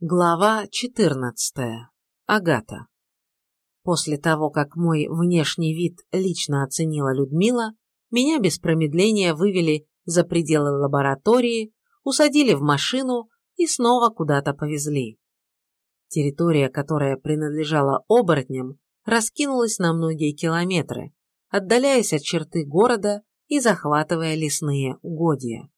Глава 14. Агата. После того, как мой внешний вид лично оценила Людмила, меня без промедления вывели за пределы лаборатории, усадили в машину и снова куда-то повезли. Территория, которая принадлежала оборотням, раскинулась на многие километры, отдаляясь от черты города и захватывая лесные угодья.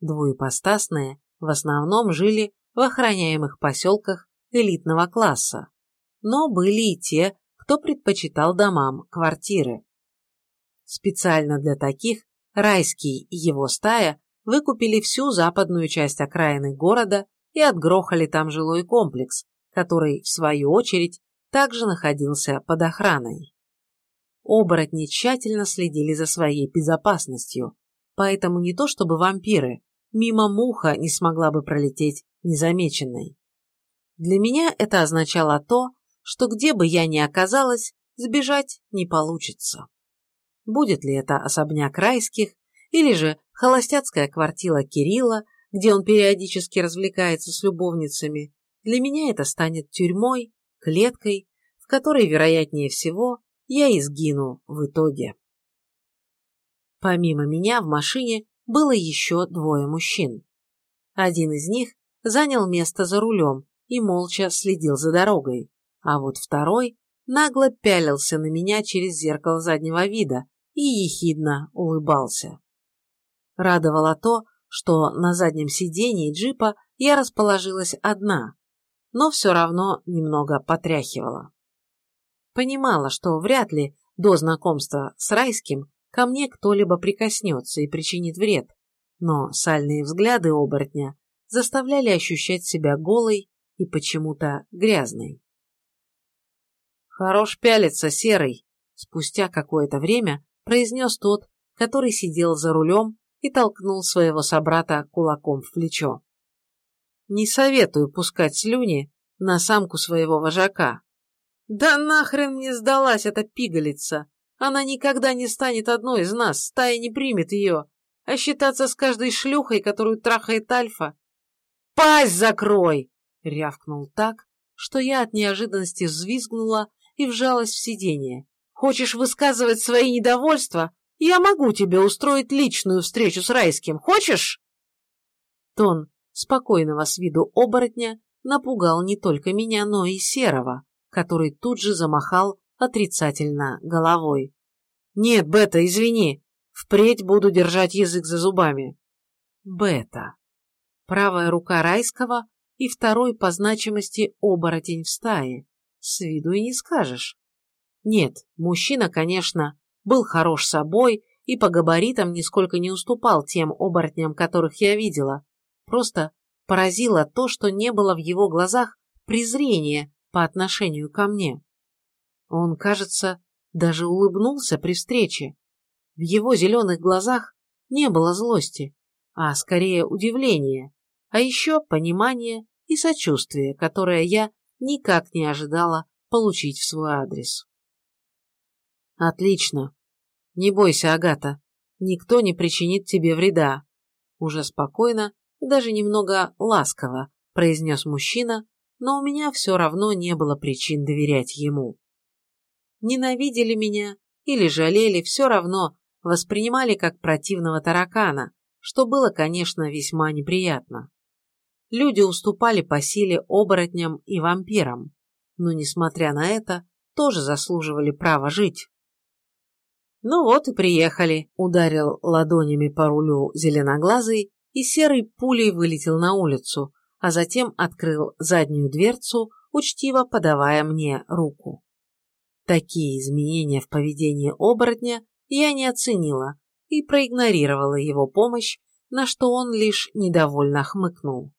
Двуепостасные в основном жили в охраняемых поселках элитного класса, но были и те, кто предпочитал домам квартиры. Специально для таких Райский и его стая выкупили всю западную часть окраины города и отгрохали там жилой комплекс, который, в свою очередь, также находился под охраной. Оборотни тщательно следили за своей безопасностью, поэтому не то чтобы вампиры, мимо муха не смогла бы пролететь незамеченной. Для меня это означало то, что где бы я ни оказалась, сбежать не получится. Будет ли это особняк райских, или же холостяцкая квартира Кирилла, где он периодически развлекается с любовницами, для меня это станет тюрьмой, клеткой, в которой, вероятнее всего, я и сгину в итоге. Помимо меня в машине было еще двое мужчин. Один из них занял место за рулем и молча следил за дорогой, а вот второй нагло пялился на меня через зеркало заднего вида и ехидно улыбался. Радовало то, что на заднем сидении джипа я расположилась одна, но все равно немного потряхивала. Понимала, что вряд ли до знакомства с Райским ко мне кто-либо прикоснется и причинит вред, но сальные взгляды оборотня заставляли ощущать себя голой и почему-то грязной. «Хорош пялиться, Серый!» Спустя какое-то время произнес тот, который сидел за рулем и толкнул своего собрата кулаком в плечо. «Не советую пускать слюни на самку своего вожака. Да нахрен мне сдалась эта пигалица! Она никогда не станет одной из нас, стая не примет ее, а считаться с каждой шлюхой, которую трахает Альфа, «Пасть закрой!» — рявкнул так, что я от неожиданности взвизгнула и вжалась в сиденье. «Хочешь высказывать свои недовольства? Я могу тебе устроить личную встречу с Райским. Хочешь?» Тон спокойного с виду оборотня напугал не только меня, но и Серого, который тут же замахал отрицательно головой. «Нет, Бета, извини, впредь буду держать язык за зубами». «Бета, правая рука райского и второй по значимости оборотень в стае. С виду и не скажешь. Нет, мужчина, конечно, был хорош собой и по габаритам нисколько не уступал тем оборотням, которых я видела. Просто поразило то, что не было в его глазах презрения по отношению ко мне. Он, кажется, даже улыбнулся при встрече. В его зеленых глазах не было злости, а скорее удивления а еще понимание и сочувствие, которое я никак не ожидала получить в свой адрес. «Отлично. Не бойся, Агата. Никто не причинит тебе вреда», уже спокойно и даже немного ласково произнес мужчина, но у меня все равно не было причин доверять ему. Ненавидели меня или жалели, все равно воспринимали как противного таракана, что было, конечно, весьма неприятно люди уступали по силе оборотням и вампирам, но, несмотря на это, тоже заслуживали права жить. «Ну вот и приехали», — ударил ладонями по рулю зеленоглазый и серой пулей вылетел на улицу, а затем открыл заднюю дверцу, учтиво подавая мне руку. Такие изменения в поведении оборотня я не оценила и проигнорировала его помощь, на что он лишь недовольно хмыкнул.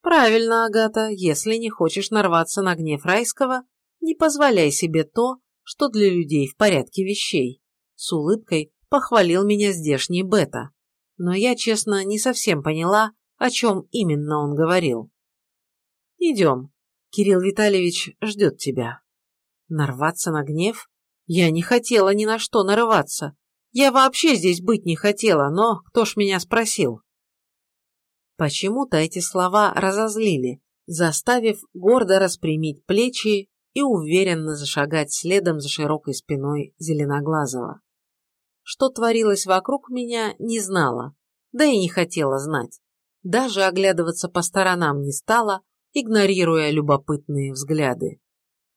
Правильно, Агата, если не хочешь нарваться на гнев райского, не позволяй себе то, что для людей в порядке вещей. С улыбкой похвалил меня здешний Бета. Но я, честно, не совсем поняла, о чем именно он говорил. Идем. Кирилл Витальевич ждет тебя. Нарваться на гнев? Я не хотела ни на что нарываться. Я вообще здесь быть не хотела, но кто ж меня спросил? Почему-то эти слова разозлили, заставив гордо распрямить плечи и уверенно зашагать следом за широкой спиной Зеленоглазого. Что творилось вокруг меня, не знала, да и не хотела знать. Даже оглядываться по сторонам не стала, игнорируя любопытные взгляды.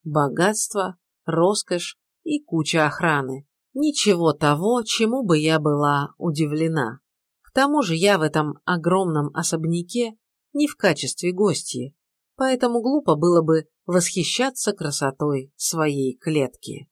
Богатство, роскошь и куча охраны. Ничего того, чему бы я была удивлена. К тому же я в этом огромном особняке не в качестве гостьи, поэтому глупо было бы восхищаться красотой своей клетки.